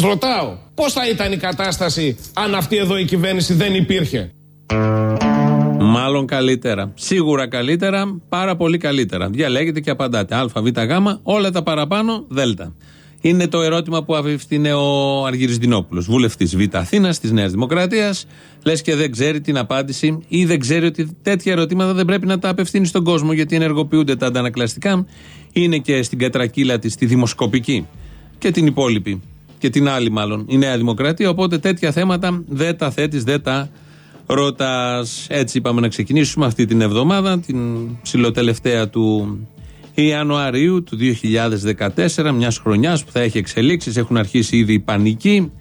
Σας ρωτάω, πώς θα ήταν η κατάσταση αν αυτή εδώ η κυβέρνηση δεν υπήρχε; Μάλλον καλύτερα. Σίγουρα καλύτερα, πάρα πολύ καλύτερα. Διαλέγετε και απαντάτε. Α, Β, Γ, όλα τα παραπάνω, Δ. Είναι το ερώτημα που απευθύνει ο Αργύρης Δινόπουλος, βουλευτής Β' Αθήνας της Νέας Δημοκρατίας. Λες και δεν ξέρει την απάντηση ή δεν ξέρει ότι τέτοια ερωτήματα δεν πρέπει να τα απευθύνει στον κόσμο γιατί ενεργοποιούνται τα αντανακλαστικά. Είναι και στην κατρακύλα της, τη δημοσκοπική και την υπόλοιπη και την άλλη μάλλον η Νέα Δημοκρατία. Οπότε τέτοια θέματα δεν τα θέτεις, δεν τα ρωτάς. Έτσι είπαμε να ξεκινήσουμε αυτή την εβδομάδα, την ψηλοτελευταία του Ιανουαρίου του 2014, μιας χρονιάς που θα έχει εξελίξεις, έχουν αρχίσει ήδη οι πανικοί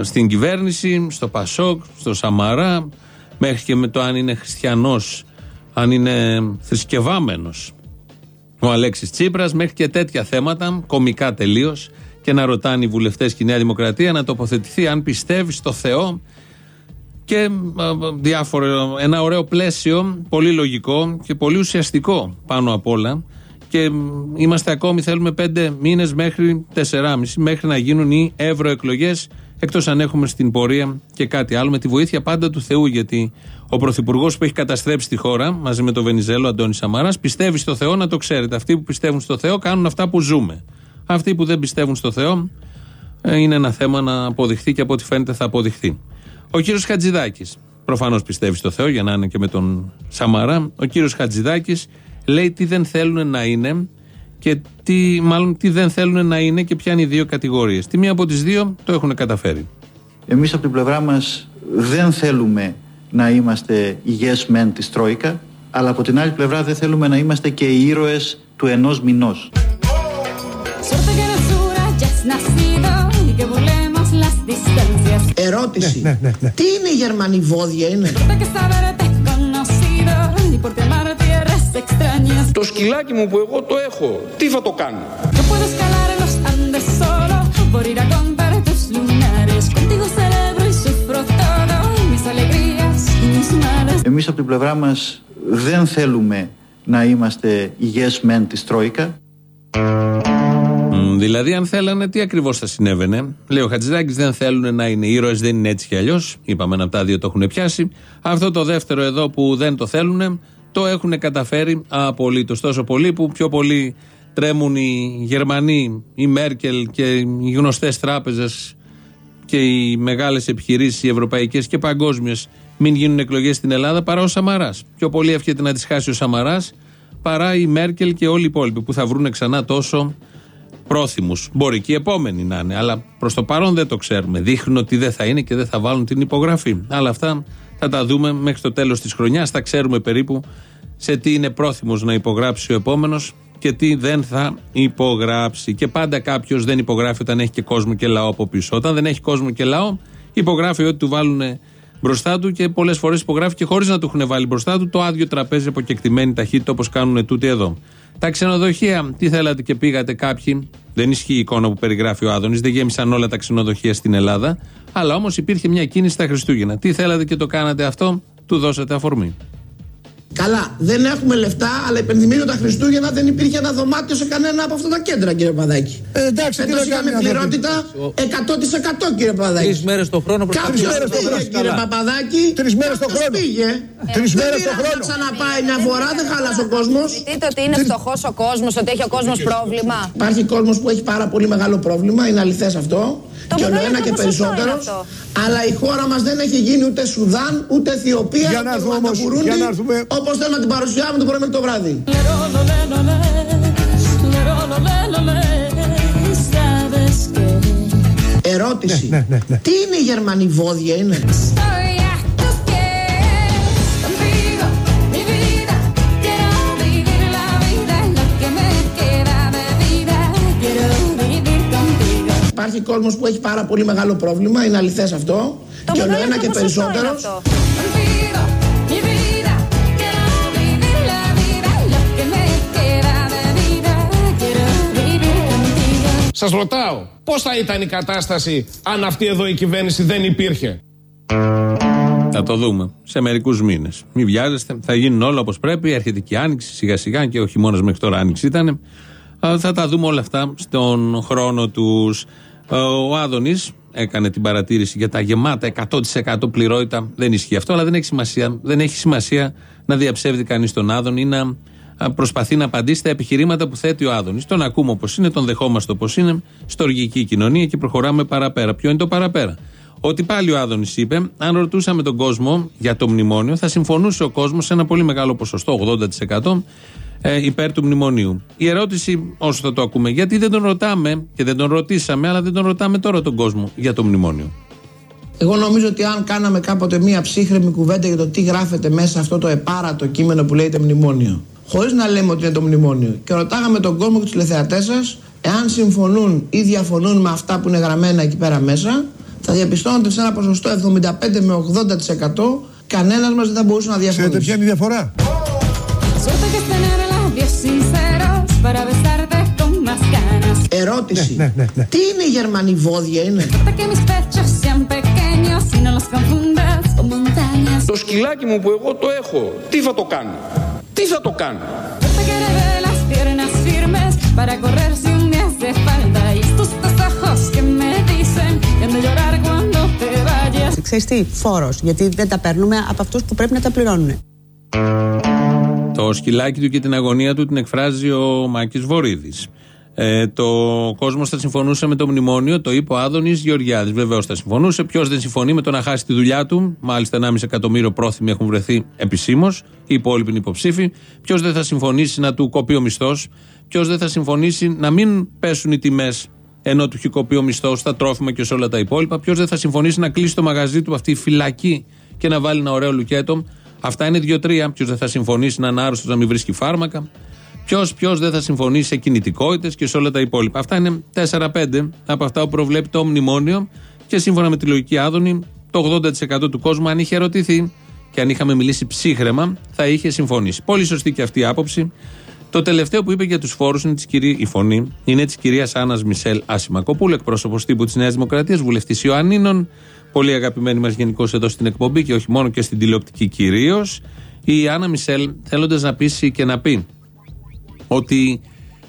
στην κυβέρνηση, στο Πασόκ, στο Σαμαρά, μέχρι και με το αν είναι χριστιανός, αν είναι θρησκευάμενος ο Αλέξης Τσίπρας, μέχρι και τέτοια θέματα, κομικά τελείως, και να ρωτάνε οι βουλευτές και η Νέα Δημοκρατία να τοποθετηθεί αν πιστεύει στο Θεό και διάφορο, ένα ωραίο πλαίσιο, πολύ λογικό και πολύ ουσιαστικό πάνω απ' όλα και είμαστε ακόμη, θέλουμε πέντε μήνες μέχρι τεσσεράμιση, μέχρι να γίνουν οι ευρωεκλογές. Εκτός αν έχουμε στην πορεία και κάτι άλλο, με τη βοήθεια πάντα του Θεού. Γιατί ο Πρωθυπουργός που έχει καταστρέψει τη χώρα, μαζί με τον Βενιζέλο Αντώνη Σαμαράς, πιστεύει στο Θεό, να το ξέρετε. Αυτοί που πιστεύουν στο Θεό κάνουν αυτά που ζούμε. Αυτοί που δεν πιστεύουν στο Θεό, ε, είναι ένα θέμα να αποδειχθεί και από ό,τι φαίνεται θα αποδειχθεί. Ο κύριος Χατζηδάκης, προφανώς πιστεύει στο Θεό, για να είναι και με τον Σαμαρά. Ο κύριος Χατζηδάκης λέει τι δεν θέλουν να είναι και τι, μάλλον τι δεν θέλουν να είναι και ποια είναι οι δύο κατηγορίες. Τι μία από τις δύο το έχουν καταφέρει. Εμείς από την πλευρά μας δεν θέλουμε να είμαστε οι yes men της Τρόικα, αλλά από την άλλη πλευρά δεν θέλουμε να είμαστε και οι ήρωες του ενός μηνός. Ερώτηση. Ναι, ναι, ναι, Τι είναι η Γερμανή βόδια είναι; Το σκυλάκι μου που εγώ το έχω, τι θα το κάνω; Εμείς από την πλευρά μας δεν θέλουμε να είμαστε οι yes men της Τρόικα. Δηλαδή, αν θέλανε, τι ακριβώς θα συνέβαινε; Λέει ο Χατζηδάκης, δεν θέλουν να είναι ήρωες, δεν είναι έτσι κι αλλιώς. Είπαμε να τα δύο το έχουν πιάσει. Αυτό το δεύτερο εδώ που δεν το θέλουν, το έχουν καταφέρει απολύτως. Τόσο πολύ που πιο πολύ τρέμουν οι Γερμανοί, η Μέρκελ και οι γνωστές τράπεζες και οι μεγάλες επιχειρήσεις, οι ευρωπαϊκές και παγκόσμιες, μην γίνουν εκλογές στην Ελλάδα παρά ο Σαμαράς. Πιο πολύ εύχεται να τις χάσει ο Σαμαράς παρά η Μέρκελ και όλοι οι υπόλοιποι που θα βρουν ξανά τόσο πρόθυμους. Μπορεί και οι επόμενοι να είναι, αλλά προς το παρόν δεν το ξέρουμε. Δείχνουν ότι δεν θα είναι και δεν θα βάλουν την υπογραφή. Αλλά αυτά θα τα δούμε μέχρι το τέλος της χρονιάς. Θα ξέρουμε περίπου σε τι είναι πρόθυμος να υπογράψει ο επόμενος και τι δεν θα υπογράψει. Και πάντα κάποιος δεν υπογράφει όταν έχει και κόσμο και λαό από πίσω. Όταν δεν έχει κόσμο και λαό, υπογράφει ό,τι του βάλουν μπροστά του και πολλές φορές υπογράφει και χωρίς να του έχουν βάλει μπροστά του το άδειο τραπέζι από κεκτημένη ταχύτητα όπως κάνουν τούτοι εδώ. Τα ξενοδοχεία, τι θέλατε και πήγατε κάποιοι; Δεν ισχύει η εικόνα που περιγράφει ο Άδωνης, δεν γέμισαν όλα τα ξενοδοχεία στην Ελλάδα. Αλλά όμως υπήρχε μια κίνηση στα Χριστούγεννα. Τι θέλατε και το κάνατε αυτό, του δώσατε αφορμή. Καλά, δεν έχουμε λεφτά, αλλά υπενθυμίζω τα Χριστούγεννα δεν υπήρχε ένα δωμάτιο σε κανένα από αυτά τα κέντρα, κύριε Παδάκη. Ε, εντάξει, Φέτος είχαμε πληρότητα 100% κύριε Παπαδάκη. Τρεις μέρες το χρόνο προ Κάποιος πήγε, κύριε Παπαδάκη. Τρεις μέρες το χρόνο. Πήγε. Τρεις μέρες το χρόνο. ξαναπάει μια φορά, δεν χάλασε ο κόσμος. Δείτε ότι είναι φτωχός ο κόσμος, ότι έχει ο κόσμος πρόβλημα. Υπάρχει κόσμος που έχει πάρα πολύ μεγάλο πρόβλημα, είναι αληθές αυτό. Το και όλο ένα και περισσότερος. Αλλά η χώρα μας δεν έχει γίνει ούτε Σουδάν, ούτε Αιθιοπία, για να δούμε όμως, για να δούμε... Όπω θέλουμε να την παρουσιάσουμε το πρωί μέχρι το βράδυ. Ερώτηση. Ναι, ναι, ναι, ναι. Τι είναι η Γερμανή βόδια είναι; Υπάρχει κόσμος που έχει πάρα πολύ μεγάλο πρόβλημα, είναι αληθές αυτό. Το και όλο μεγάλο ένα και ποσοστό είναι περισσότερος. Αυτό. Σας ρωτάω, πώς θα ήταν η κατάσταση αν αυτή εδώ η κυβέρνηση δεν υπήρχε; Θα το δούμε σε μερικούς μήνες. Μην βιάζεστε, θα γίνουν όλα όπως πρέπει. Έρχεται και η άνοιξη σιγά σιγά και όχι μόνος μέχρι τώρα άνοιξη ήταν. Θα τα δούμε όλα αυτά στον χρόνο τους. Ο Άδωνης έκανε την παρατήρηση για τα γεμάτα 100% πληρότητα. Δεν ισχύει αυτό, αλλά δεν έχει σημασία, δεν έχει σημασία να διαψεύδει κανείς τον Άδωνη ή να προσπαθεί να απαντήσει στα επιχειρήματα που θέτει ο Άδωνης. Τον ακούμε όπως είναι, τον δεχόμαστε όπως είναι, στοργική κοινωνία και προχωράμε παραπέρα. Ποιο είναι το παραπέρα; Ότι πάλι ο Άδωνης είπε, αν ρωτούσαμε τον κόσμο για το μνημόνιο, θα συμφωνούσε ο κόσμος σε ένα πολύ μεγάλο ποσοστό, 80% ε, υπέρ του μνημονίου. Η ερώτηση, όσο θα το ακούμε, γιατί δεν τον ρωτάμε και δεν τον ρωτήσαμε, αλλά δεν τον ρωτάμε τώρα τον κόσμο για το μνημόνιο. Εγώ νομίζω ότι αν κάναμε κάποτε μία ψύχρεμη κουβέντα για το τι γράφεται μέσα αυτό το επάρατο κείμενο που λέγεται μνημόνιο, χωρίς να λέμε ότι είναι το μνημόνιο, και ρωτάγαμε τον κόσμο και τους τηλεθεατές σας, εάν συμφωνούν ή διαφωνούν με αυτά που είναι γραμμένα εκεί πέρα μέσα, θα διαπιστώνονται σε ένα ποσοστό 75 με 80% κανένας μας δεν θα μπορούσε να διαφωνήσει. Ξέρετε ποια είναι η διαφορά; Suerte que es tener labios sinceros para besarte con más ganas. Ερώτηση. Ναι, ναι, ναι. Τι είναι η Γερμανή βόδια, είναι; Suerte que mis pechos sean pequeños y no los confundas con montañas. Το σκυλάκι μου που εγώ το έχω, τι θα το κάνω; Τι θα το κάνω; Suerte que le dé las piernas firmes para correr si un día hace falta. Y estos dos ojos que me dicen que han de llorar cuando te vayas. Ξέρεις τι, φόρος, γιατί δεν τα παίρνουμε από αυτούς που πρέπει να τα πληρώνουν. Το σκυλάκι του και την αγωνία του την εκφράζει ο Μάκης Βορύδης. Ε, το κόσμος θα συμφωνούσε με το μνημόνιο, το είπε ο Άδωνης Γεωργιάδης. Βεβαίως θα συμφωνούσε. Ποιος δεν συμφωνεί με το να χάσει τη δουλειά του, μάλιστα 1,5 εκατομμύριο πρόθυμοι έχουν βρεθεί επισήμως, οι υπόλοιποι είναι υποψήφοι. Ποιος δεν θα συμφωνήσει να του κοπεί ο μισθός, ποιος δεν θα συμφωνήσει να μην πέσουν οι τιμές ενώ του έχει κοπεί ο μισθός στα τρόφιμα και σε όλα τα υπόλοιπα. Ποιος δεν θα συμφωνήσει να κλείσει το μαγαζί του αυτή η φυλακή και να βάλει ένα ωραίο λουκέτο. Αυτά είναι δύο-τρία. Ποιος δεν θα συμφωνήσει να είναι άρρωστος να μην βρίσκει φάρμακα. Ποιος ποιος δεν θα συμφωνήσει σε κινητικότητες και σε όλα τα υπόλοιπα. Αυτά είναι 4-5 από αυτά που προβλέπει το μνημόνιο και σύμφωνα με τη λογική Άδωνη, το 80% του κόσμου, αν είχε ερωτηθεί και αν είχαμε μιλήσει ψύχρεμα, θα είχε συμφωνήσει. Πολύ σωστή και αυτή η άποψη. Το τελευταίο που είπε για τους φόρους είναι της κυρί... η φωνή είναι της κυρίας Άννας Μισελ Ασημακοπούλου, εκπρόσωπος τύπου της Νέας Δημοκρατίας, βουλευτής Ιωαννίνων, πολύ αγαπημένη μας γενικώς εδώ στην εκπομπή και όχι μόνο και στην τηλεοπτική κυρίως. Η Άννα Μισελ, θέλοντας να πείσει και να πει ότι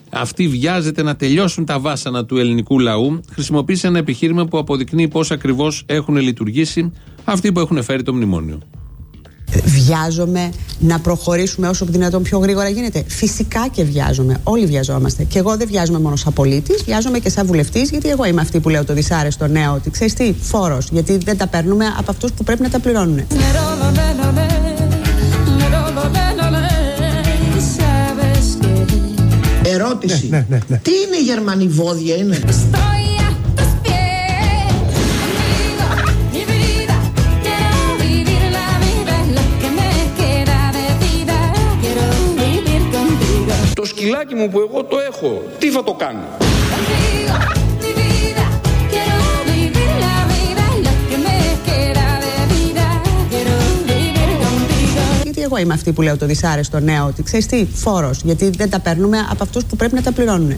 αυτή βιάζεται να τελειώσουν τα βάσανα του ελληνικού λαού, χρησιμοποίησε ένα επιχείρημα που αποδεικνύει πώς ακριβώς έχουν λειτουργήσει αυτοί που έχουν φέρει το μνημόνιο. Βιάζομαι να προχωρήσουμε όσο δυνατόν πιο γρήγορα γίνεται. Φυσικά και βιάζομαι. Όλοι βιαζόμαστε. Και εγώ δεν βιάζομαι μόνο σαν πολίτης, βιάζομαι και σαν βουλευτής, γιατί εγώ είμαι αυτή που λέω το δυσάρεστο νέο ότι ξέρεις τι, φόρος. Γιατί δεν τα παίρνουμε από αυτούς που πρέπει να τα πληρώνουν. Ναι, ναι, ναι, τι είναι η Γερμανίδα, είναι; Το σκυλάκι μου που εγώ το έχω. Τι θα το κάνω; Εγώ είμαι αυτή που λέω το δυσάρεστο νέο ότι ξέρεις τι, φόρος. Γιατί δεν τα παίρνουμε από αυτούς που πρέπει να τα πληρώνουν.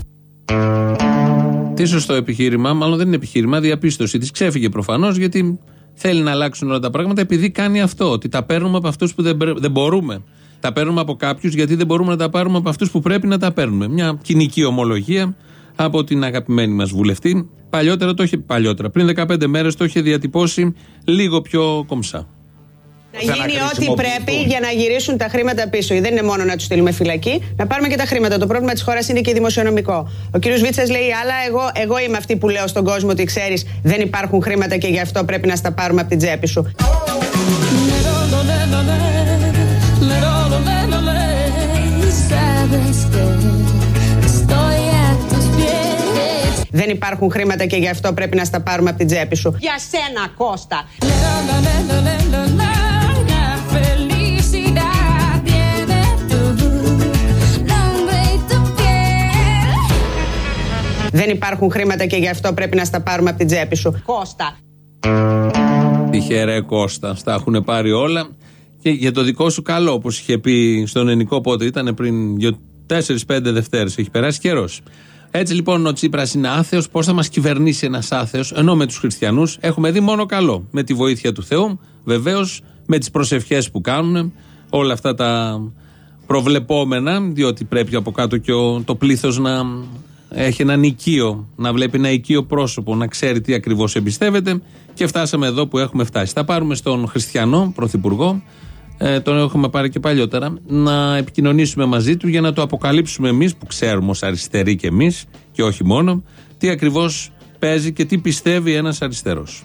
Τι σωστό επιχείρημα, μάλλον δεν είναι επιχείρημα, διαπίστωση. Της ξέφυγε προφανώς γιατί θέλει να αλλάξουν όλα τα πράγματα επειδή κάνει αυτό. Ότι τα παίρνουμε από αυτούς που δεν, πρέ- δεν μπορούμε. Τα παίρνουμε από κάποιους γιατί δεν μπορούμε να τα πάρουμε από αυτούς που πρέπει να τα παίρνουμε. Μια κοινική ομολογία από την αγαπημένη μας βουλευτή. Παλιότερα το είχε, παλιότερα, πριν 15 μέρες το είχε διατυπώσει λίγο πιο κομψά. Να γίνει ό,τι πρέπει για να γυρίσουν τα χρήματα πίσω. Δεν είναι μόνο να του στείλουμε φυλακή, να πάρουμε και τα χρήματα. Το πρόβλημα τη χώρα είναι και δημοσιονομικό. Ο κ. Βίτσα λέει άλλα. Εγώ, εγώ είμαι αυτή που λέω στον κόσμο ότι ξέρει δεν υπάρχουν χρήματα και γι' αυτό πρέπει να στα πάρουμε από την τσέπη σου. Sabes que estoy a tus pies. Δεν υπάρχουν χρήματα και γι' αυτό πρέπει να στα πάρουμε από την τσέπη σου. Για σένα, Κώστα. Δεν υπάρχουν χρήματα και γι' αυτό πρέπει να στα πάρουμε από την τσέπη σου. Κώστα. Τυχερέ Κώστα. Στα έχουν πάρει όλα. Και για το δικό σου καλό, όπως είχε πει στον Ενικό πότε ήταν πριν 4-5 Δευτέρες. Έχει περάσει καιρός. Έτσι λοιπόν ο Τσίπρας είναι άθεος. Πώς θα μας κυβερνήσει ένας άθεος, ενώ με τους χριστιανούς έχουμε δει μόνο καλό. Με τη βοήθεια του Θεού, βεβαίως με τις προσευχές που κάνουν, όλα αυτά τα προβλεπόμενα, διότι πρέπει από κάτω και ο, το πλήθος να έχει έναν οικείο, να βλέπει ένα οικείο πρόσωπο, να ξέρει τι ακριβώς εμπιστεύεται. Και φτάσαμε εδώ που έχουμε φτάσει. Θα πάρουμε στον Χριστιανό Πρωθυπουργό, ε, τον έχουμε πάρει και παλιότερα, να επικοινωνήσουμε μαζί του για να το αποκαλύψουμε εμείς, που ξέρουμε ως αριστεροί και εμείς, και όχι μόνο, τι ακριβώς παίζει και τι πιστεύει ένας αριστερός.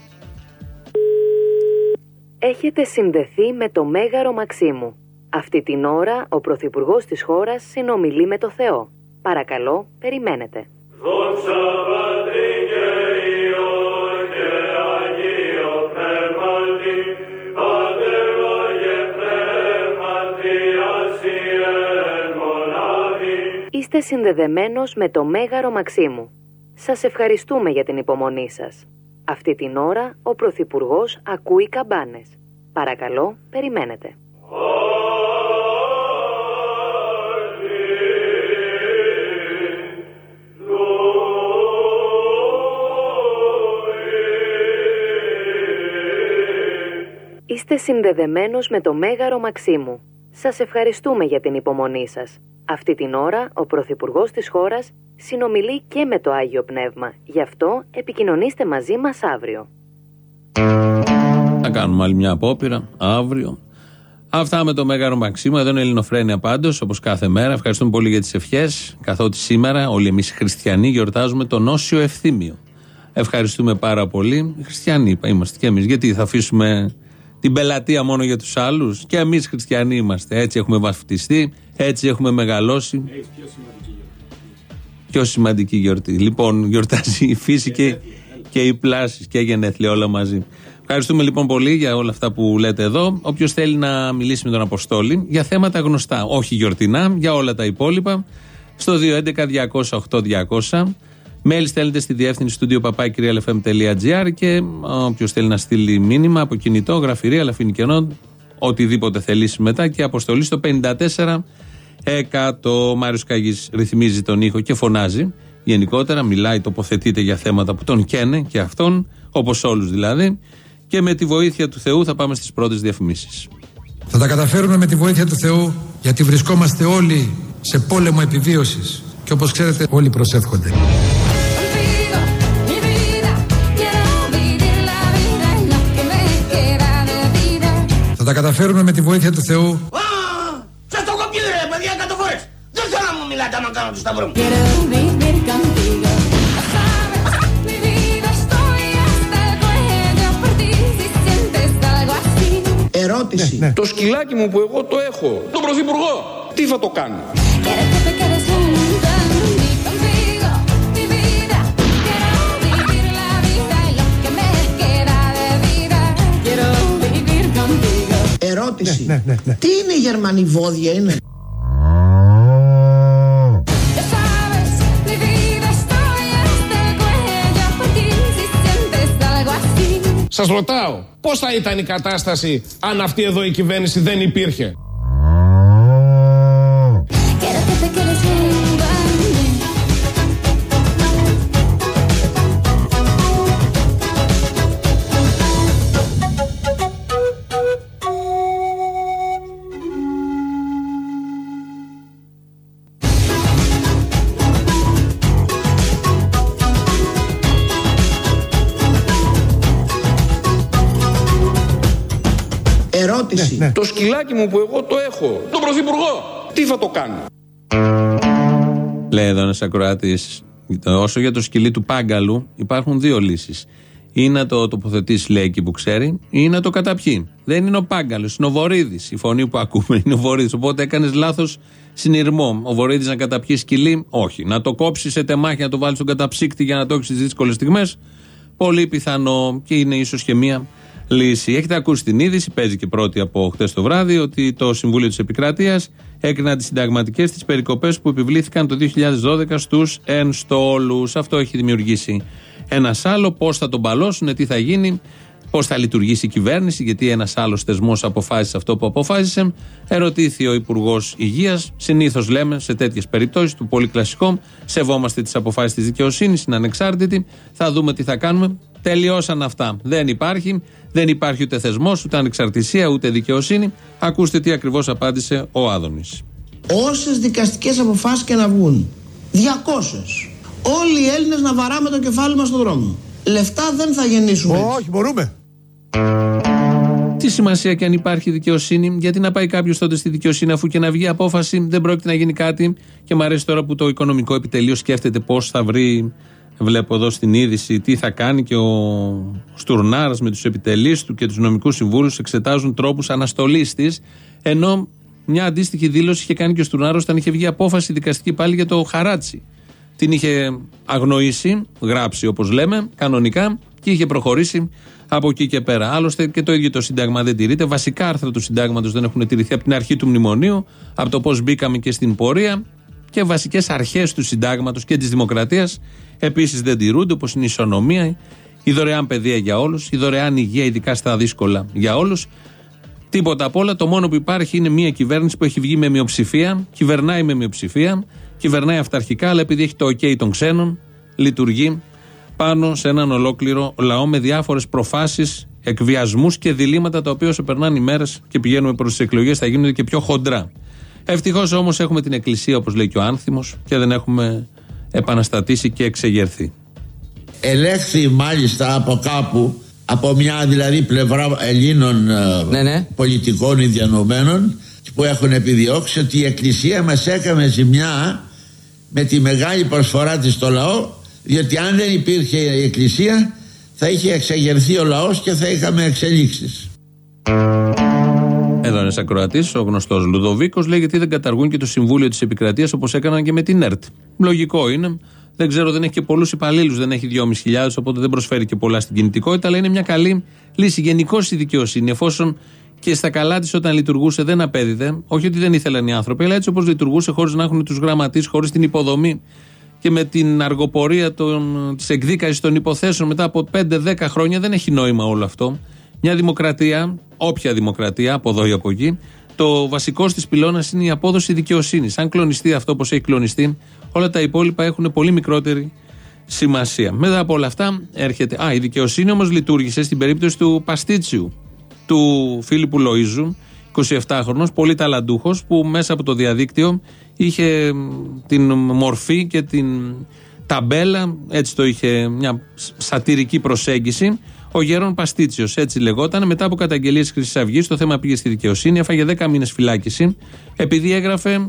Έχετε συνδεθεί με το Μέγαρο Μαξίμου. Αυτή την ώρα ο Πρωθυπουργός της χώρας συνομιλεί με το Θεό. Παρακαλώ, περιμένετε. Είστε συνδεδεμένος με το Μέγαρο Μαξίμου. Σας ευχαριστούμε για την υπομονή σας. Αυτή την ώρα ο Πρωθυπουργός ακούει καμπάνες. Παρακαλώ, περιμένετε. Είστε συνδεδεμένος με το Μέγαρο Μαξίμου. Σας ευχαριστούμε για την υπομονή σας. Αυτή την ώρα ο Πρωθυπουργός της χώρας συνομιλεί και με το Άγιο Πνεύμα. Γι' αυτό επικοινωνήστε μαζί μας αύριο. Θα κάνουμε άλλη μια απόπειρα αύριο. Αυτά με το Μέγαρο Μαξίμου. Εδώ είναι η Ελληνοφρένια πάντως, όπως κάθε μέρα. Ευχαριστούμε πολύ για τις ευχές. Καθότι σήμερα όλοι εμείς οι χριστιανοί γιορτάζουμε τον Όσιο Ευθύμιο. Ευχαριστούμε πάρα πολύ. Οι χριστιανοί είμαστε και εμείς. Γιατί θα αφήσουμε την πελατεία μόνο για τους άλλους. Και εμείς χριστιανοί είμαστε. Έτσι έχουμε βαφτιστεί, έτσι έχουμε μεγαλώσει. Πιο σημαντική γιορτή. Λοιπόν, γιορτάζει η φύση και, και οι πλάσεις και γενέθλια όλα μαζί. Ευχαριστούμε λοιπόν πολύ για όλα αυτά που λέτε εδώ. Όποιος θέλει να μιλήσει με τον Αποστόλη για θέματα γνωστά, όχι γιορτινά, για όλα τα υπόλοιπα, στο 211-208-200. Mail στέλνετε στη διεύθυνση του papakirialfm.gr και όποιος θέλει να στείλει μήνυμα από κινητό, γραφειρία, αλαφίνη κενό, οτιδήποτε θελήσει μετά και αποστολή στο 54 εκατό. Μάριος Καγής ρυθμίζει τον ήχο και φωνάζει. Γενικότερα μιλάει, τοποθετείται για θέματα που τον καίνε και αυτόν, όπως όλους δηλαδή. Και με τη βοήθεια του Θεού θα πάμε στις πρώτες διαφημίσεις. Θα τα καταφέρουμε με τη βοήθεια του Θεού γιατί βρισκόμαστε όλοι σε πόλεμο επιβίωσης και όπως ξέρετε όλοι προσεύχονται. Τα καταφέρουμε με τη βοήθεια του Θεού Σας το έχω πει ρε παιδιά εκατό φορές. Δεν θέλω να μου μιλάτε άμα κάνω το σταυρό μου. Quiero vivir contigo. Ya sabes, mi vida, estoy hasta el cuello por ti si sientes algo así. Ερώτηση. Το σκυλάκι μου που εγώ το έχω, τον Πρωθυπουργό, τι θα το κάνω; Ερώτηση. Ναι, ναι, ναι. Τι είναι η Γερμανή βόδια είναι; Ya sabes, mi vida, estoy hasta el cuello por ti si sientes algo así. Σας ρωτάω, πώς θα ήταν η κατάσταση αν αυτή εδώ η κυβέρνηση δεν υπήρχε; Ερώτηση. Ναι, ναι. Το σκυλάκι μου που εγώ το έχω, τον Πρωθυπουργό, τι θα το κάνω; Λέει εδώ ένας ακροάτης, όσο για το σκυλί του Πάγκαλου, υπάρχουν δύο λύσεις. Ή να το τοποθετήσει, λέει εκεί που ξέρει, ή να το καταπιεί. Δεν είναι ο Πάγκαλος, είναι ο Βορύδης. Η φωνή που ακούμε είναι ο Βορύδης. Οπότε έκανες λάθος συνειρμό. Ο Βορύδης να καταπιεί σκυλί, όχι. Να το κόψεις σε τεμάχια, να το βάλεις στον καταψύκτη για να το έχεις στις δύσκολες στιγμές. Πολύ πιθανό και είναι ίσως και μία λύση. Έχετε ακούσει την είδηση, παίζει και πρώτη από χτες το βράδυ, ότι το Συμβούλιο της Επικρατείας έκρινε αντισυνταγματικές τις περικοπές που επιβλήθηκαν το 2012 στους ενστόλου. Αυτό έχει δημιουργήσει ένας άλλο. Πώς θα τον μπαλώσουν, τι θα γίνει, πώς θα λειτουργήσει η κυβέρνηση, γιατί ένας άλλος θεσμός αποφάσισε αυτό που αποφάσισε. Ερωτήθη ο Υπουργός Υγείας. Συνήθως λέμε σε τέτοιες περιπτώσεις, του πολύ κλασικό, σεβόμαστε τις αποφάσεις της δικαιοσύνης, είναι ανεξάρτητη. Θα δούμε τι θα κάνουμε. Τελειώσαν αυτά. Δεν υπάρχει. Δεν υπάρχει ούτε θεσμός, ούτε ανεξαρτησία, ούτε δικαιοσύνη. Ακούστε τι ακριβώς απάντησε ο Άδωνης. Όσες δικαστικές αποφάσεις και να βγουν. 200. όλοι οι Έλληνες να βαράμε το κεφάλι μας στον δρόμο. Λεφτά δεν θα γεννήσουμε. έτσι. Όχι, μπορούμε. Τι σημασία και αν υπάρχει δικαιοσύνη, γιατί να πάει κάποιος τότε στη δικαιοσύνη αφού και να βγει απόφαση δεν πρόκειται να γίνει κάτι. Και μου αρέσει τώρα που το οικονομικό επιτελείο σκέφτεται πώς θα βρει. Βλέπω εδώ στην είδηση τι θα κάνει και ο Στουρνάρας με τους επιτελείς του και τους νομικούς συμβούλους εξετάζουν τρόπους αναστολής της. Ενώ μια αντίστοιχη δήλωση είχε κάνει και ο Στουρνάρα όταν είχε βγει απόφαση δικαστική πάλι για το χαράτσι. Την είχε αγνοήσει, γράψει όπως λέμε, κανονικά και είχε προχωρήσει από εκεί και πέρα. Άλλωστε και το ίδιο το Σύνταγμα δεν τηρείται. Βασικά άρθρα του Συντάγματος δεν έχουν τηρηθεί από την αρχή του μνημονίου, από το πώς μπήκαμε και στην πορεία. Και βασικές αρχές του Συντάγματος και της Δημοκρατίας επίσης δεν τηρούνται, όπως είναι η ισονομία, η δωρεάν παιδεία για όλους, η δωρεάν υγεία, ειδικά στα δύσκολα για όλους. Τίποτα απ' όλα. Το μόνο που υπάρχει είναι μια κυβέρνηση που έχει βγει με μειοψηφία, κυβερνάει με μειοψηφία, κυβερνάει αυταρχικά, αλλά επειδή έχει το OK των ξένων, λειτουργεί πάνω σε έναν ολόκληρο λαό με διάφορες προφάσεις, εκβιασμούς και διλήμματα τα οποία όσο περνάνε οι μέρες και πηγαίνουμε προς τις εκλογές θα γίνονται και πιο χοντρά. Ευτυχώς όμως έχουμε την Εκκλησία, όπως λέει και ο Άνθιμος, και δεν έχουμε επαναστατήσει και εξεγερθεί. ελέγχθη μάλιστα από κάπου από μια δηλαδή πλευρά Ελλήνων ε, πολιτικών ιδιανομένων που έχουν επιδιώξει ότι η Εκκλησία μας έκανε ζημιά με τη μεγάλη προσφορά της στο λαό διότι αν δεν υπήρχε η Εκκλησία θα είχε εξεγερθεί ο λαός και θα είχαμε εξελίξεις. Εδώ ένας ακροατής, ο γνωστός Λουδοβίκος, λέει γιατί δεν καταργούν και το Συμβούλιο της Επικρατείας όπως έκαναν και με την ΕΡΤ. Λογικό είναι. Δεν ξέρω, δεν έχει και πολλούς υπαλλήλους, δεν έχει 2.500, οπότε δεν προσφέρει και πολλά στην κινητικότητα, αλλά είναι μια καλή λύση. Γενικώς η δικαιοσύνη, εφόσον και στα καλά της όταν λειτουργούσε δεν απέδιδε, όχι ότι δεν ήθελαν οι άνθρωποι, αλλά έτσι όπως λειτουργούσε, χωρίς να έχουν τους γραμματείς, χωρίς την υποδομή και με την αργοπορία της εκδίκασης των υποθέσεων μετά από 5-10 χρόνια, δεν έχει νόημα όλο αυτό. Μια δημοκρατία, όποια δημοκρατία, από εδώ ή από εκεί, το βασικό τη πυλώνα είναι η απόδοση δικαιοσύνης. Αν κλονιστεί αυτό όπως έχει κλονιστεί, όλα τα υπόλοιπα έχουν πολύ μικρότερη σημασία. Μετά από όλα αυτά έρχεται. Α, η δικαιοσύνη όμως λειτουργήσε στην περίπτωση του Παστίτσιου, του Φίλιππου Λοίζου, 27χρονο, πολύ ταλαντούχος, που μέσα από το διαδίκτυο είχε μ, την μορφή και την ταμπέλα, έτσι το είχε μια σατυρική προσέγγιση. Ο Γέρον Παστίτσιος, έτσι λεγόταν. Μετά από καταγγελίες Χρυσής Αυγής, το θέμα πήγε στη δικαιοσύνη, έφαγε 10 μήνες φυλάκιση, επειδή έγραφε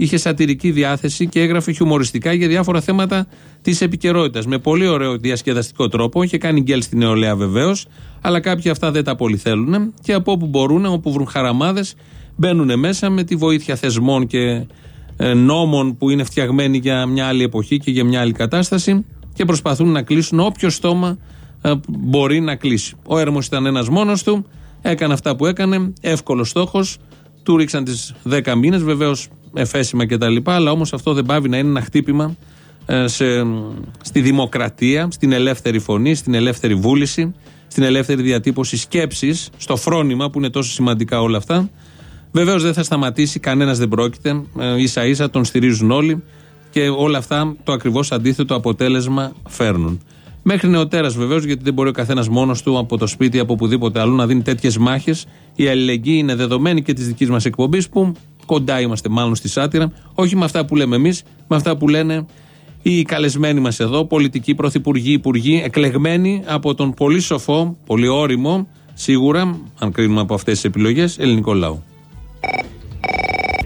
είχε σατυρική διάθεση και έγραφε χιουμοριστικά για διάφορα θέματα της επικαιρότητας. Με πολύ ωραίο διασκεδαστικό τρόπο. Είχε κάνει γκέλ στη νεολαία βεβαίως, αλλά κάποιοι αυτά δεν τα πολύ θέλουν και από όπου μπορούν, όπου βρουν χαραμάδες, μπαίνουν μέσα με τη βοήθεια θεσμών και ε, νόμων που είναι φτιαγμένοι για μια άλλη εποχή και για μια άλλη κατάσταση και προσπαθούν να κλείσουν όποιο στόμα ε, μπορεί να κλείσει. Ο Έρμος ήταν ένας μόνος του, έκανε αυτά που έκανε, εύκολος στόχος, του ρίξαν τις 10 μήνες, βεβαίως εφέσιμα κτλ. Αλλά όμως αυτό δεν πάβει να είναι ένα χτύπημα ε, σε, στη δημοκρατία, στην ελεύθερη φωνή, στην ελεύθερη βούληση, στην ελεύθερη διατύπωση σκέψης, στο φρόνημα που είναι τόσο σημαντικά όλα αυτά. Βεβαίως δεν θα σταματήσει, κανένας δεν πρόκειται. Ε, ίσα ίσα τον στηρίζουν όλοι και όλα αυτά το ακριβώς αντίθετο αποτέλεσμα φέρνουν. Μέχρι νεοτέρας βεβαίως, γιατί δεν μπορεί ο καθένας μόνος του από το σπίτι, από οπουδήποτε αλλού να δίνει τέτοιες μάχες. Η αλληλεγγύη είναι δεδομένη και της δικής μας εκπομπής που κοντά είμαστε μάλλον στη σάτυρα. Όχι με αυτά που λέμε εμείς, με αυτά που λένε οι καλεσμένοι μας εδώ, πολιτικοί, πρωθυπουργοί, υπουργοί, εκλεγμένοι από τον πολύ σοφό, πολύ όριμο, σίγουρα, αν κρίνουμε από αυτές τις επιλογές, ελληνικό λαό.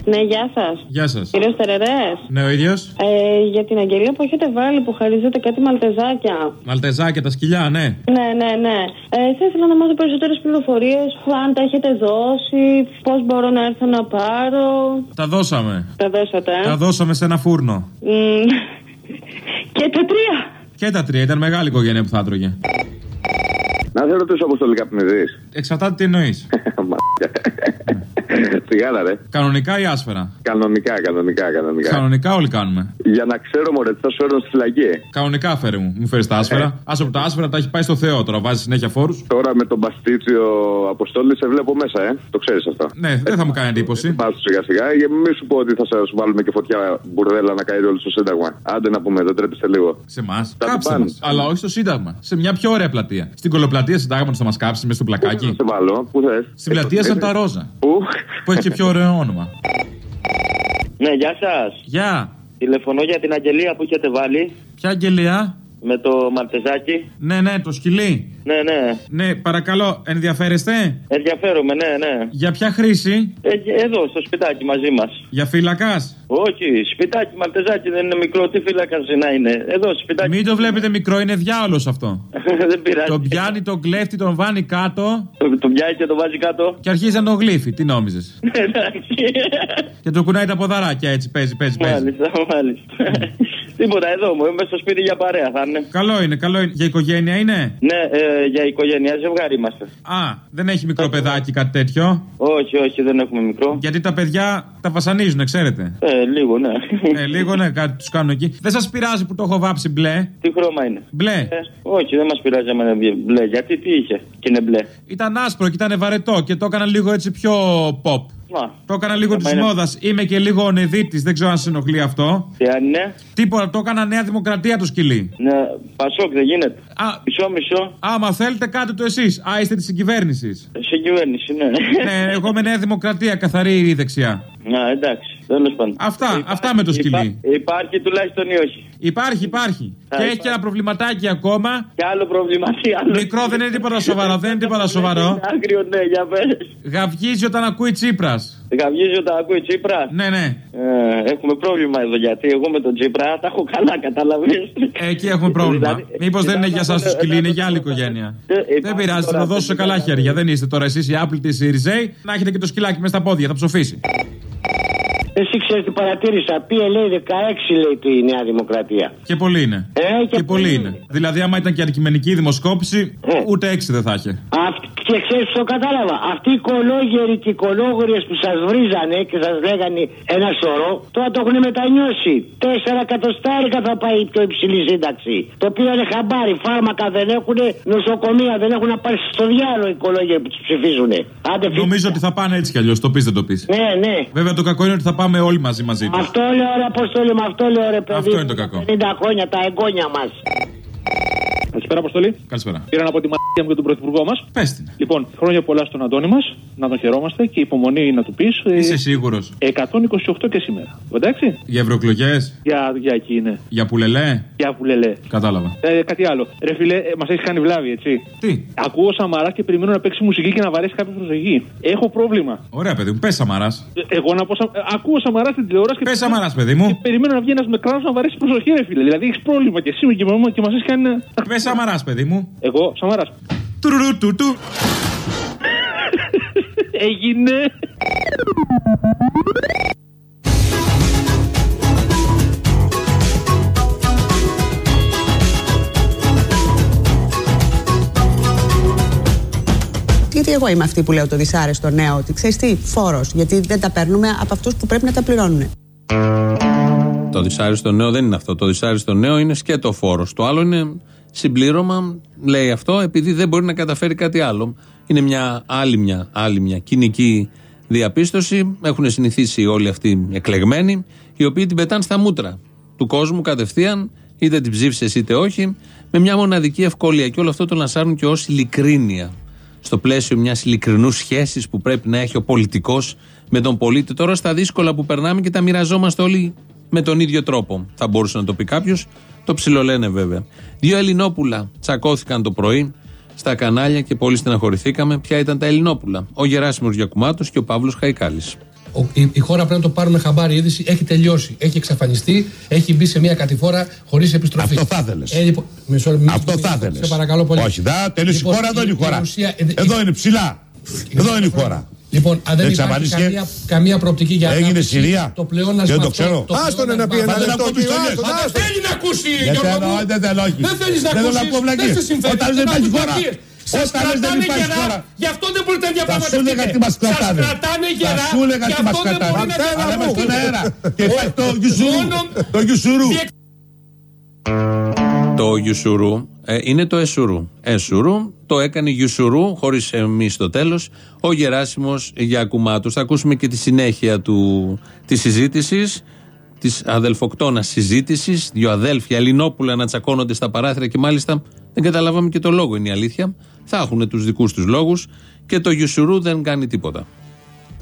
Ναι, γεια σας. Γεια σας. Κύριος Τερερές. Ναι, ο ίδιος. Ε, για την αγγελία που έχετε βάλει που χαρίζετε κάτι μαλτεζάκια. Μαλτεζάκια, τα σκυλιά, ναι. Ναι, ναι, ναι. Ε, θα ήθελα να μάθω περισσότερες πληροφορίες. Αν τα έχετε δώσει, πώς μπορώ να έρθω να πάρω. Τα δώσαμε. Τα δώσατε, ε; Τα δώσαμε σε ένα φούρνο. Μμμ. Και τα τρία. Και τα τρία, ήταν μεγάλη οικογένεια που θα έτρωγε. Να σε ρωτήσω αποστολή καπνιδής. Εξαρτάται τι εννοείς. Σιγάρα, ρε; Κανονικά ή άσφαιρα. Κανονικά, κανονικά, κανονικά. Κανονικά όλοι κάνουμε. Για να ξέρω, μωρέ, τι θα σου έρθω στη φυλακή. Κανονικά φέρε μου. Μου φέρεις τα άσφαιρα. Άσε από τα άσφαιρα τα έχει πάει στο Θεό τώρα. Βάζει συνέχεια φόρους. Τώρα με τον Μπαστίτσιο Αποστόλη σε βλέπω μέσα, ε. Το ξέρεις αυτό. Ναι, δεν θα μου κάνει εντύπωση. Πάσου σιγά σιγά, για μη σου πω ότι θα σας βάλουμε και φωτιά μπουρδέλα να καεί όλο στο Σύνταγμα. Άντε να πούμε, δεν τρέπεστε λίγο. Σε εμάς. Τα Κάψε πάνε. μας. Αλλά όχι στο Σύνταγμα. Σε μια πιο ωραία πλατεία. Στην κολοπλατεία Συντάγματο θα μας κάψεις μέσα στο πλακάκι. Σε βάλω, πού θες; Στην πλατεία Σαντα Ρόζα. Πού; Που έχει και πιο ωραίο όνομα. Ναι, γεια σας. Γεια. Τηλεφωνώ για την αγγελία που έχετε βάλει. Ποια αγγελία; Με το μαλτεζάκι. Ναι, ναι, το σκυλί. Ναι, ναι. Ναι, παρακαλώ, ενδιαφέρεστε; Ενδιαφέρομαι, ναι, ναι. Για ποια χρήση; Ε, εδώ, στο σπιτάκι μαζί μας. Για φύλακας; Όχι, σπιτάκι, μαλτεζάκι δεν είναι μικρό. Τι φύλακας να είναι; Εδώ, σπιτάκι. Μην το βλέπετε μικρό, είναι διάολος αυτό. δεν πειράζει. τον πιάνει, τον κλέφτη, τον βάνει κάτω. Τον, τον πιάνει και τον βάζει κάτω. Και αρχίζει να τον γλύφει. Τι νόμιζες; Εντάξει. και του κουνάει τα ποδαράκια έτσι, παίζει, παίζει, παίζει. Μάλιστα, μάλιστα. Τίποτα, εδώ μου, είμαι στο σπίτι για παρέα θα είναι. Καλό είναι, καλό είναι. Για οικογένεια είναι; Ναι, ε, για οικογένεια, ζευγάρι είμαστε. Α, δεν έχει μικρό παιδάκι κάτι τέτοιο; Όχι, όχι, δεν έχουμε μικρό. Γιατί τα παιδιά τα βασανίζουν, ξέρετε. Ε, λίγο, ναι. Ε, λίγο, ναι, κάτι τους κάνουν εκεί. Δεν σας πειράζει που το έχω βάψει μπλε; Τι χρώμα είναι; Μπλε. Ε, όχι, δεν μας πειράζει να είναι μπλε. Γιατί τι είχε και είναι μπλε; Ήταν άσπρο και ήταν βαρετό και το έκανα λίγο έτσι πιο pop. Μα. Το έκανα λίγο της είναι- μόδας. Είμαι και λίγο νεδίτης, δεν ξέρω αν σε ενοχλεί αυτό. Τι αν είναι; Τίποτα, το έκανα Νέα Δημοκρατία το σκυλί. Ναι, Πασόκ δεν γίνεται. Α, μισό, μισό. Άμα θέλετε, κάντε το εσείς. Α, είστε της συγκυβέρνησης. Σε κυβέρνηση, ναι. ναι, εγώ είμαι Νέα Δημοκρατία, καθαρή ή δεξιά. Να, εντάξει. Τέλος πάντων. Αυτά, αυτά με το σκυλί. Υπά- υπάρχει τουλάχιστον ή όχι. Υπάρχει, υπάρχει. Θα και έχει υπάρχει. και ένα προβληματάκι ακόμα. Και άλλο πρόβλημα. Τι άλλο. Μικρό δεν είναι τίποτα σοβαρό, δεν είναι τίποτα σοβαρό. Άγριο, ναι, για πες. Γαυγίζει όταν ακούει Τσίπρας. Γαυγίζει όταν ακούει Τσίπρας. Ναι, ναι. Ε, έχουμε πρόβλημα εδώ γιατί εγώ με τον Τσίπρα τα έχω καλά, καταλαβαίνεις. Εκεί έχουμε πρόβλημα. Δηλαδή, Μήπως δεν είναι για εσά το ε, σκυλί, ε, είναι ε, για άλλη ε, οικογένεια. ε, ε, Δεν πειράζει, θα το τώρα, δώσω σε δεν καλά πειράζει. χέρια. Δεν είστε τώρα εσείς οι άπλητοι οι Ριζέοι. Να έχετε και το σκυλάκι μες στα πόδια, θα ψοφήσει. Εσύ ξέρεις τι παρατήρησα. PLA 16 λέει το η Νέα Δημοκρατία. Και πολύ είναι. Ε, και, Και πολύ είναι. Δηλαδή, άμα ήταν και αντικειμενική δημοσκόπηση, ούτε έξι δεν θα είχε. Αυτή, και ξέρεις το κατάλαβα; Αυτοί οι κολόγεροι και οι κολόγριες που σας βρίζανε και σας λέγανε ένα σωρό, τώρα το έχουν μετανιώσει. Τέσσερα εκατοστάρικα θα πάει η πιο υψηλή σύνταξη. Το οποίο είναι χαμπάρι. Φάρμακα δεν έχουν, νοσοκομεία δεν έχουν να πάρει στο διάλογο οι κολόγεροι που τους ψηφίζουν. Άντε, φύγε. Νομίζω ότι θα πάνε έτσι κι αλλιώς. Το πεις, δεν το πεις. Ναι, ναι. Βέβαια, το κακό είναι ότι θα πάμε όλοι μαζί μαζί του. Αυτό λέω ρε Αποστόλη, με αυτό λέω ρε παιδί. Αυτό είναι το κακό. 50 χρόνια τα εγγόνια μας. Καλησπέρα, Αποστολή. Καλησπέρα. Πήρα να πω τη μαγεία μου και τον πρωθυπουργό μας. Πες την. Λοιπόν, χρόνια πολλά στον Αντώνη μας, να τον χαιρόμαστε και υπομονή να του πεις. Είσαι σίγουρος. 128 και σήμερα. Εντάξει. Για ευρωεκλογές, Για, για εκεί είναι. για πουλελέ. Για που λελέ. Κατάλαβα. Ε, κάτι άλλο. Ρε φιλέ, ε, μας έχεις κάνει βλάβη, έτσι. Τι; Ακούω Σαμαράς και περιμένω να παίξει μουσική και να βαρέσει κάποια προσοχή. Έχω πρόβλημα. Ωραία, παιδί μου, πες Σαμαράς. Ε, Εγώ να πω. Σα... ε, Ακούω Σαμαράς στην τηλεόραση και. Πες Σαμαράς, παιδί μου. Περιμένω να βγει ένας μικρό να βαρέσει προσοχή, ρε φίλε. Δηλαδή έχεις πρόβλημα και εσύ και μαμά και μας έχεις κάνει. να- Πες Σαμαράς, παιδί μου. Εγώ, Σαμαράς. Τουρουρου του του. Έγινε. Γιατί εγώ είμαι αυτή που λέω το δυσάρεστο νέο, ότι ξέρεις τι, φόρος. Γιατί δεν τα παίρνουμε από αυτούς που πρέπει να τα πληρώνουν. Το δυσάριστο νέο δεν είναι αυτό. Το δυσάριστο νέο είναι σκέτο φόρος. Το άλλο είναι συμπλήρωμα, λέει αυτό, επειδή δεν μπορεί να καταφέρει κάτι άλλο. Είναι μια άλλη μια, άλλη μια κοινική διαπίστωση. Έχουν συνηθίσει όλοι αυτοί οι εκλεγμένοι, οι οποίοι την πετάνε στα μούτρα του κόσμου κατευθείαν, είτε την ψήφισες είτε όχι, με μια μοναδική ευκολία. Και όλο αυτό το λανσάρουν και ως ειλικρίνεια. Στο πλαίσιο μιας ειλικρινούς σχέσης που πρέπει να έχει ο πολιτικός με τον πολίτη. Τώρα στα δύσκολα που περνάμε και τα μοιραζόμαστε όλοι με τον ίδιο τρόπο. Θα μπορούσε να το πει κάποιος. Το ψιλολένε βέβαια. Δύο Ελληνόπουλα τσακώθηκαν το πρωί στα κανάλια και πολύ στεναχωρηθήκαμε. Ποια ήταν τα Ελληνόπουλα; Ο Γεράσιμος Γιακουμάτος και ο Παύλος Χαϊκάλης. Ο- η, η χώρα πρέπει να το πάρουμε χαμπάρι. Η είδηση έχει τελειώσει. Έχει εξαφανιστεί. Έχει μπει σε μια κατηφόρα χωρίς επιστροφή. Αυτό θα ήθελες. Ε, λοιπόν, μισό, μισό, Αυτό μισό, θα ήθελες. Σε παρακαλώ πολύ. Όχι, δα, τελείωσε Λοιπόν, η χώρα, εδώ είναι η χώρα. Ρωσία- ε, Εδώ είναι ψηλά. Εδώ είναι η χώρα. Λοιπόν, αν δεν υπάρχει εξαφανίστηκε. καμία, καμία προοπτική για Έγινε ανάπτυξη, Συρία. Το πλεόνασμα Δεν το αυτό- ξέρω. το Άστον πλεόνασμα να πει ένα αυτό- λεπτό, Άστον, πιστολιές. άστον, Άστον. Δεν θέλει να ακούσει, Δεν Γιώργο θέλω, μου. δεν θέλω, όχι. Δεν θέλεις να Δεν θέλω να ακούσεις, πω βλακίες. δεν σε συμφέρει. Όταν δεν υπάρχει χώρα. Σας Όταν λες δεν κρατάνε υπάρχει γερά, χώρα. Γι' αυτό δεν μπορείτε να Θα σου διαπραγματευτείτε. έλεγα τι μας κρατάνε. Σας κρατάνε Θα γερά. σου έλεγα γι' τι μας αυτό δεν κρατάνε. μπορεί να Αλλά με στον αέρα. Και διαπραγματευτείτε. υπάρχει το γιουσουρού. Το γιουσουρού. Το Γιουσουρού ε, είναι το Εσουρού. Εσουρού το έκανε Γιουσουρού, χωρίς εμείς στο τέλος, ο Γεράσιμος Γιακουμάτου. Θα ακούσουμε και τη συνέχεια του, της συζήτησης, της αδελφοκτόνας συζήτησης. Δύο αδέλφια Ελληνόπουλα να τσακώνονται στα παράθυρα και μάλιστα δεν καταλάβαμε και το λόγο, είναι η αλήθεια. Θα έχουν τους δικούς τους λόγους και το Γιουσουρού δεν κάνει τίποτα.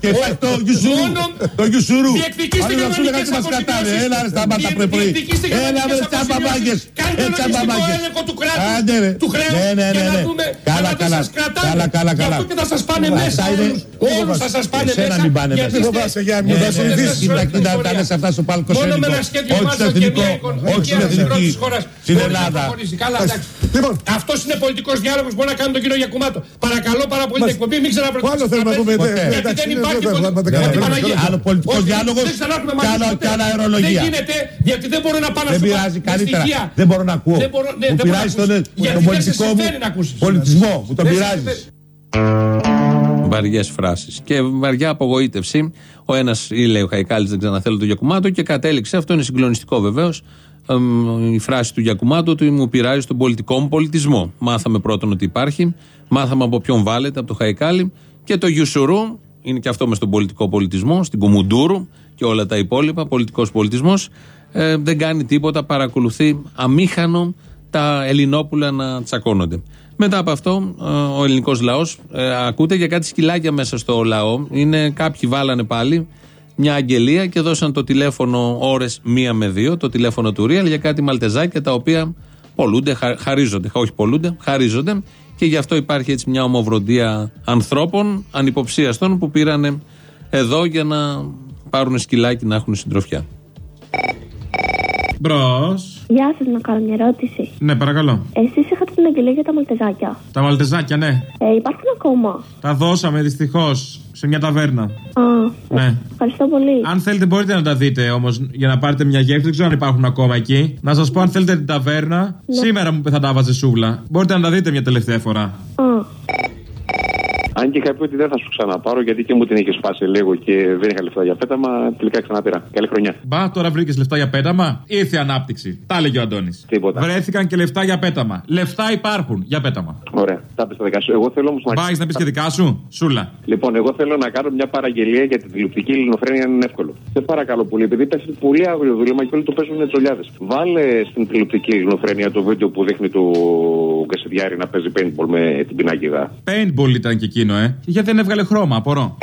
Και εσείς το γιουσουρού. Μόνο Το γιουσουρού. διεκδικήστε Όλοι να σου λέγανε γερμανικές τι μας κρατάνε. αποζημιώσεις. Έλα ρε σταμάτα Διε- πρωί πρωί. διεκδικήστε Έλα γερμανικές ρε τσαμπαμπάγκες. αποζημιώσεις. Κάντε Ε, λογιστικό τσαμπαμπάγκες. έλεγχο του κράτους. Άντε ρε. Του χρέους. Ναι, ναι, Και ναι, να ναι. δούμε Καλά, αν θα καλά. σας κρατάνε. Καλά, καλά, Γι' καλά. αυτό και θα σας πάνε Αυτά μέσα είναι- όλους. Όλους θα σας πάνε Εσένα μέσα. μην πάνε γιατί μέσα. είστε- Ναι, ναι, είστε ναι. συνδεδεμένοι Κοίτα, με την κοίτα, ιστορία. τα λες αυτά στο παλκοσένικο. Μόνο με ένα σχέδιο Όχι στο βάζω και εθνικό. μια οικονομική Όχι στην ανασυγκρότηση εθνική. της χώρας. Στην Μπορεί να Ελλάδα. προχωρήσει. Καλά, εντάξει. Αυτός είναι πολιτικός διάλογος που μπορεί να κάνει τον κύριο Γιακουμάτο. Παρακαλώ πάρα πολύ την εκπομπή, μην ξαναπροτείνετε. Άλλο θέλουμε να πούμε, Γιατί ναι, δεν εντάξει, υπάρχει δεν πολιτικό. θα τα καταλαβαίνουμε. Άλλο πολιτικός Όχι, διάλογος δεν ξανάρχουμε και μαζί άλλο- ποτέ. και άλλα αερολογία. Δεν γίνεται, γιατί δεν μπορώ να πάω να Δεν σου πω πειράζει με καλύτερα. στοιχεία. Δεν μπορώ να ακούω. Δεν μπορώ- ναι, Μου δεν μπορώ να πειράζει τον ακούσεις. Γιατί τον δεν σε πολιτικό μου συμφέρει να ακούσεις. πολιτισμό. Μου τον Δεν σε πειράζει. Βαριές φράσεις. Και βαριά απογοήτευση. Ο ένας ή λέει ο Χαϊκάλης δεν ξαναθέλω το Γιακουμάτο και κατέληξε. Αυτό είναι συγκλονιστικό βεβαίως. Η φράση του Γιακουμάτου ότι μου πειράζει τον πολιτικό μου πολιτισμό. Μάθαμε πρώτον ότι υπάρχει. Μάθαμε από ποιον βάλετε, από το Χαϊκάλη. Και το Γιουσουρού είναι και αυτό με στον πολιτικό πολιτισμό, στην Κουμουντούρου και όλα τα υπόλοιπα. Πολιτικός πολιτισμός. Ε, δεν κάνει τίποτα, παρακολουθεί αμήχανο τα Ελληνόπουλα να τσακώνονται. Μετά από αυτό, ε, ο ελληνικός λαός ε, ακούτε για κάτι σκυλάκια μέσα στο λαό. Είναι, κάποιοι βάλανε πάλι μια αγγελία και δώσαν το τηλέφωνο ώρες μία με δύο, το τηλέφωνο του Real για κάτι μαλτεζάκια τα οποία πολλούνται, χα- χαρίζονται. Όχι πολλούνται, χαρίζονται. Και γι' αυτό υπάρχει έτσι μια ομοβροντία ανθρώπων ανυποψίαστων που πήρανε εδώ για να πάρουν σκυλάκι να έχουν συντροφιά. Μπρος. Γεια σας, να κάνω μια ερώτηση. Ναι, παρακαλώ. Εσείς είχατε την αγγελία για τα μαλτεζάκια; Τα μαλτεζάκια, ναι. Ε, υπάρχουν ακόμα; Τα δώσαμε δυστυχώς σε μια ταβέρνα. Α, Ναι. ευχαριστώ πολύ. Αν θέλετε, μπορείτε να τα δείτε όμως για να πάρετε μια γεύση. Δεν ξέρω αν υπάρχουν ακόμα εκεί. Να σας πω, αν θέλετε την ταβέρνα, Ναι. σήμερα μου θα τα βάζε σούβλα. Μπορείτε να τα δείτε μια τελευταία φορά. Α, Αν και είχα πει ότι δεν θα σου ξαναπάρω γιατί και μου την είχε σπάσει λίγο και δεν είχα λεφτά για πέταμα, τελικά ξαναπήρα. Καλή χρονιά. Μπα, τώρα βρήκες λεφτά για πέταμα; Ήρθε η ανάπτυξη. Τα έλεγε ο Αντώνης. Τίποτα. Βρέθηκαν και λεφτά για πέταμα. Λεφτά υπάρχουν για πέταμα. Ωραία. Τα πει τα δικά σου. Εγώ θέλω όμως να. Πάει να πεις και δικά σου, Σούλα. Λοιπόν, εγώ θέλω να κάνω μια παραγγελία για την τηλεοπτική ελληνοφρένεια αν είναι εύκολο. Σε παρακαλώ πολύ, επειδή πέφτει πολύ άγριο δούλεμα και όλοι το παίζουν τσολιάδε. Βάλε στην τηλεοπτική ελληνοφρένεια το βίντεο που δείχνει του Γκασιδιάρη να παίζει paintball με την πινάκιδα. Paintball ήταν και εκείνο, ε. Και γιατί δεν έβγαλε χρώμα, απορώ.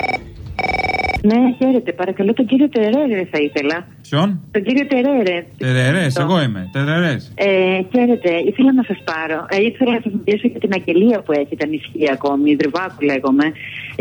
Ναι, χαίρετε. Παρακαλώ τον κύριο Τερέρε θα ήθελα. Ποιον; Τον κύριο Τερέρε. Τερερέ, εγώ είμαι. Τερερέ. Ε, χαίρετε, ήθελα να σας πάρω. Ε, ήθελα να σας μιλήσω για την αγγελία που έχετε ανισχύει ακόμη, Δρυβάκου λέγομαι,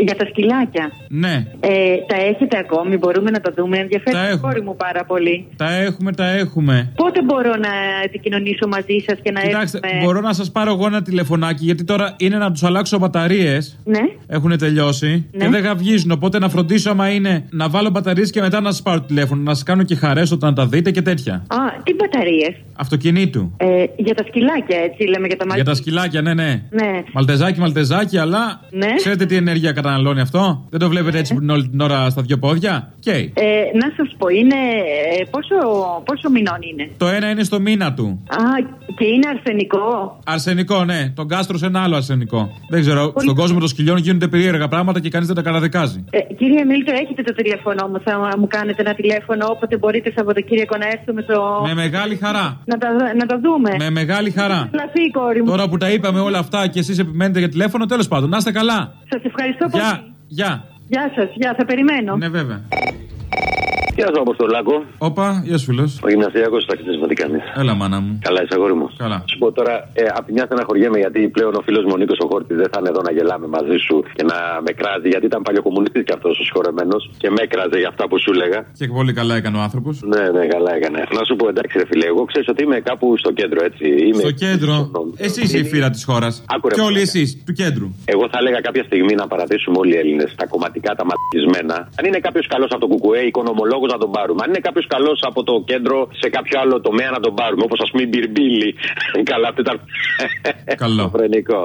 για τα σκυλάκια. Ναι, Ε, τα έχετε ακόμη, μπορούμε να τα δούμε. Ενδιαφέρει Τα την έχουμε. κόρη μου πάρα πολύ. τα έχουμε, τα έχουμε. Πότε μπορώ να επικοινωνήσω μαζί σας και να Κοιτάξτε, έχουμε. μπορώ να σας πάρω εγώ ένα τηλεφωνάκι γιατί τώρα είναι να τους αλλάξω μπαταρίες. Ναι. Έχουν τελειώσει Ναι. και δεν γαυγίζουν. Οπότε να φροντίσω άμα είναι να βάλω μπαταρίες και μετά να σας πάρω τηλέφωνο. Να σας κάνω και χαρές όταν τα δείτε και τέτοια. Α, τι μπαταρίες; Αυτοκινήτου. Ε, για τα σκυλάκια, έτσι λέμε για τα Για μαλλιά. τα σκυλάκια, ναι, ναι. Ναι. Μαλτεζάκι, μαλτεζάκι, αλλά. Ναι. Ξέρετε τι ενέργεια καταναλώνει αυτό; Δεν το βλέπετε έτσι όλη την ώρα στα δυο πόδια; Και. Ε, να σας πω, είναι. ε, πόσο, πόσο μηνών είναι; Το ένα είναι στο μήνα του. Α, και είναι αρσενικό; Αρσενικό, ναι. Τον κάστρο σε ένα άλλο αρσενικό. Δεν ξέρω. Στον κόσμο των σκυλιών γίνονται περίεργα πράγματα και κανείς δεν τα καταδικάζει. Ε, κύριε Μίλτο, έχετε το τηλέφωνο μου. Θα μου κάνετε ένα τηλέφωνο όποτε μπορείτε Σαββατοκύριακο να έρθουμε στο. Με μεγάλη χαρά. Να τα, να τα δούμε. Με μεγάλη χαρά. Λαθή η κόρη μου. Τώρα που τα είπαμε όλα αυτά και εσείς επιμένετε για τηλέφωνο, τέλος πάντων, να είστε καλά. Σας ευχαριστώ πολύ. Γεια, γεια. Γεια σας, γεια, θα περιμένω. Ναι, βέβαια. Γεια σου, Αποστολάκο; Όπα, γεια σου φίλος. Ο γυμναστιακό ταξιτή με τι κάνει. Έλα, μάνα μου. Καλά, είσαι αγόρι μου. Καλά. Σου πω τώρα, ε, απ' τη μια στεναχωριέμαι γιατί πλέον ο φίλος μου ο Νίκος ο Χόρτης δεν θα είναι εδώ να γελάμε μαζί σου και να με κράζει γιατί ήταν παλιοκομμουνιστής κι αυτός ο συγχωρεμένο και με έκραζε για αυτά που σου έλεγα. Και πολύ καλά έκανε ο άνθρωπος. Ναι, ναι, καλά έκανε. Να σου πω εντάξει, ρε φίλε, εγώ ξέρω ότι είμαι κάπου στο κέντρο έτσι. Είμαι Στο κέντρο. Εσύ είσαι η φύρα της χώρας. Άκουρε, Και όλοι μαλάκα. εσείς, του κέντρου. Εγώ θα έλεγα κάποια στιγμή να παρατήσουμε όλοι οι Έλληνες τα κομματικά, τα μαλακισμένα. Αν είναι κάποιος καλός από το Κουκουέ, οικονομολόγος να τον πάρουμε. Αν είναι κάποιος καλός από το κέντρο σε κάποιο άλλο τομέα να τον πάρουμε. Όπως ας πούμε η Μπιρμπίλη. Καλά, αυτό ήταν. Καλό. Φρενικό.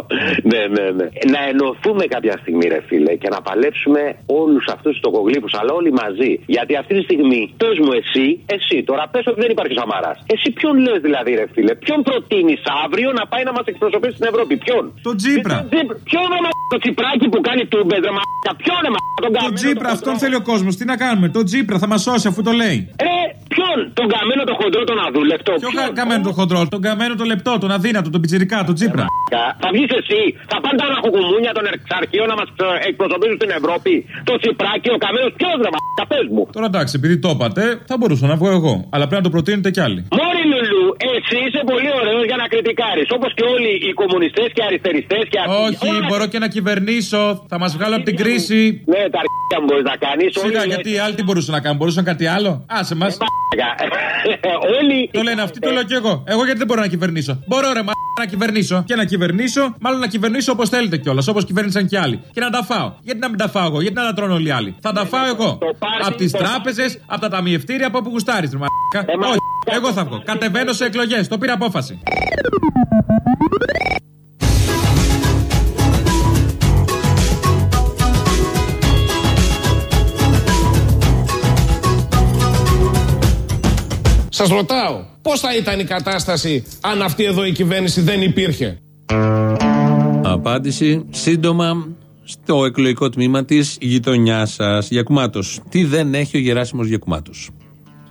ναι, ναι, ναι. Να ενωθούμε κάποια στιγμή, ρε φίλε, και να παλέψουμε όλους αυτούς τους τοκογλύπου, αλλά όλοι μαζί. Γιατί αυτή τη στιγμή, πες μου εσύ, εσύ, τώρα πες ότι δεν υπάρχει Σαμαράς. Εσύ ποιον λες δηλαδή, ρε φίλε, ποιον προτείνεις αύριο να πάει να μας εκπροσωπήσει στην Ευρώπη, ποιον; Το Τζίπρα. Ποιον ρε μα το τσιπράκι που κάνει τούμπες, ρε μα ποιον ρε μα τον Το καμένο, Τζίπρα, τον αυτόν θέλει ο κόσμος. Τι να κάνουμε. Το Τζίπρα θα μας σώσει αφού το λέει. Ρε, Ποιον, τον καμένο το χοντρό, τον αδούλευτο. Ποιο κα- καμένο το χοντρό, τον καμένο το λεπτό, τον αδύνατο, τον πιτσιρικά, τον τσίπρα. Θα βγει εσύ, θα πάνε τα αναχοκουμούνια των εξαρχείων να μα εκπροσωπήσουν στην Ευρώπη. Το Τσιπράκι, ο καμένο, ποιο ρε μαλάκα, πες μου. Τώρα εντάξει, επειδή το είπατε, θα μπορούσα να βγω εγώ. Αλλά πρέπει να το προτείνετε κι άλλοι. Μόρι Λουλού, εσύ είσαι πολύ ωραίο για να κριτικάρει. Όπω και όλοι οι κομμουνιστέ και αριστεριστέ και αυτοί. Όχι, μπορώ και να κυβερνήσω. Θα μα βγάλω από την κρίση. Ναι, τα αρχίδια μου μπορεί να κάνει. Σιγά, γιατί οι άλλοι τι μπορούσαν να κάνουν, μπορούσαν κάτι άλλο; Άσε μας. Όλοι. Το λένε αυτοί, το λέω κι εγώ. Εγώ γιατί δεν μπορώ να κυβερνήσω; Μπορώ ρε μα να κυβερνήσω. Και να κυβερνήσω, μάλλον να κυβερνήσω όπως θέλετε κιόλας, όπως κυβέρνησαν κι άλλοι. Και να τα φάω. Γιατί να μην τα φάω εγώ, γιατί να τα τρώνε όλοι οι άλλοι; Θα τα φάω εγώ. Από τις τράπεζες, από τα ταμιευτήρια, από όπου γουστάρεις. Όχι, εγώ θα βγω. Κατεβαίνω σε εκλογές. Το πήρα απόφαση. Σας ρωτάω, πώς θα ήταν η κατάσταση αν αυτή εδώ η κυβέρνηση δεν υπήρχε; Απάντηση σύντομα στο εκλογικό τμήμα της γειτονιάς σας. Γιακουμάτος. Τι δεν έχει ο Γεράσιμος Γιακουμάτος;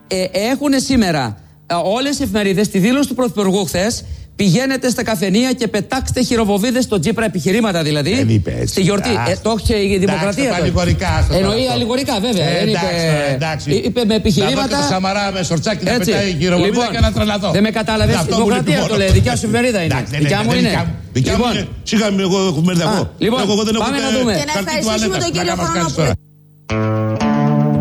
ε, έχουν σήμερα όλες οι εφημερίδες τη δήλωση του Πρωθυπουργού χθες. Πηγαίνετε στα καφενεία και πετάξτε χειροβοβίδες στον Τζίπρα επιχειρήματα δηλαδή. Δεν είπε έτσι. Στη γιορτή. Εντάξει. Ε, το έχει η δημοκρατία. Εντάξει, τα το. αλληγορικά, ας το Εννοεί παρακαλώ. αλληγορικά, βέβαια. Ε, Δεν είπε, εντάξει, τώρα, εντάξει. ε, είπε με Να επιχειρήματα. δω και το Σαμαρά με σορτσάκι να Έτσι. πετάει χειροβομβίδα Λοιπόν, και να τρελαθώ. Δεν με κατάλαβες. Ναι, Η αυτό μου δημοκρατία λείπει το μόνος. λέει. Δικιά σου εφημερίδα είναι. Εντάξει, δεν Δικιά είναι, μου δεν είναι. δικιά μου. Δικιά μου Λοιπόν, είναι. Σιγά με εγώ έχω κουβέντα εγώ. λοιπόν, Εγώ δεν έχω πάμε ούτε να δούμε. χαρτί Και να τουαλέτας. ευχαριστήσουμε τον Να κύριο μας κάνεις Χρόνο τώρα.